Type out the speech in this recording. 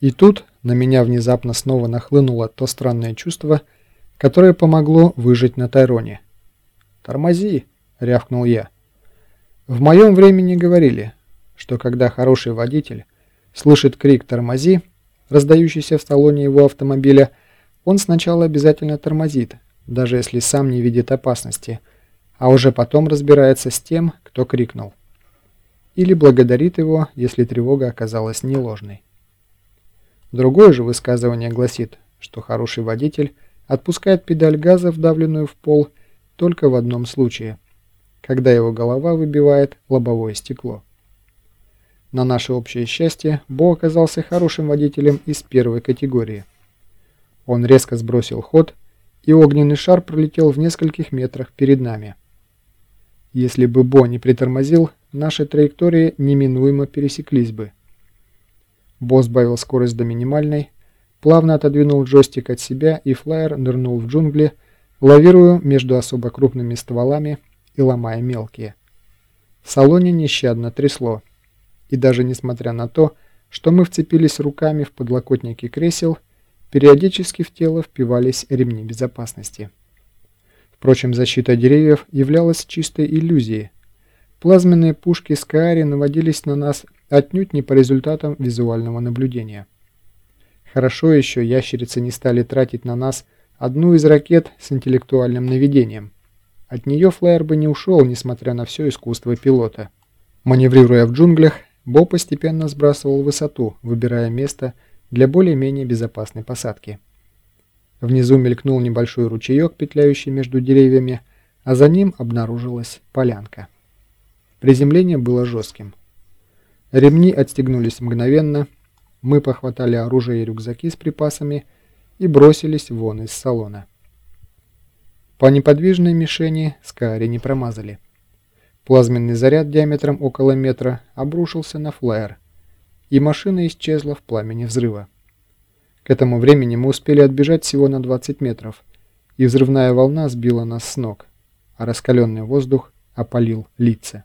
И тут на меня внезапно снова нахлынуло то странное чувство, которое помогло выжить на Тайроне. «Тормози!» — рявкнул я. В моем времени говорили, что когда хороший водитель слышит крик «тормози», раздающийся в салоне его автомобиля, он сначала обязательно тормозит, даже если сам не видит опасности, а уже потом разбирается с тем, кто крикнул. Или благодарит его, если тревога оказалась не ложной. Другое же высказывание гласит, что хороший водитель отпускает педаль газа, вдавленную в пол, только в одном случае, когда его голова выбивает лобовое стекло. На наше общее счастье, Бо оказался хорошим водителем из первой категории. Он резко сбросил ход, и огненный шар пролетел в нескольких метрах перед нами. Если бы Бо не притормозил, наши траектории неминуемо пересеклись бы. Бо сбавил скорость до минимальной, плавно отодвинул джойстик от себя, и флайер нырнул в джунгли, лавируя между особо крупными стволами и ломая мелкие. В салоне нещадно трясло и даже несмотря на то, что мы вцепились руками в подлокотники кресел, периодически в тело впивались ремни безопасности. Впрочем, защита деревьев являлась чистой иллюзией. Плазменные пушки Скаари наводились на нас отнюдь не по результатам визуального наблюдения. Хорошо еще ящерицы не стали тратить на нас одну из ракет с интеллектуальным наведением. От нее флайер бы не ушел, несмотря на все искусство пилота. Маневрируя в джунглях, Бо постепенно сбрасывал высоту, выбирая место для более-менее безопасной посадки. Внизу мелькнул небольшой ручеек, петляющий между деревьями, а за ним обнаружилась полянка. Приземление было жестким. Ремни отстегнулись мгновенно, мы похватали оружие и рюкзаки с припасами и бросились вон из салона. По неподвижной мишени Скаари не промазали. Плазменный заряд диаметром около метра обрушился на флайер, и машина исчезла в пламени взрыва. К этому времени мы успели отбежать всего на 20 метров, и взрывная волна сбила нас с ног, а раскаленный воздух опалил лица.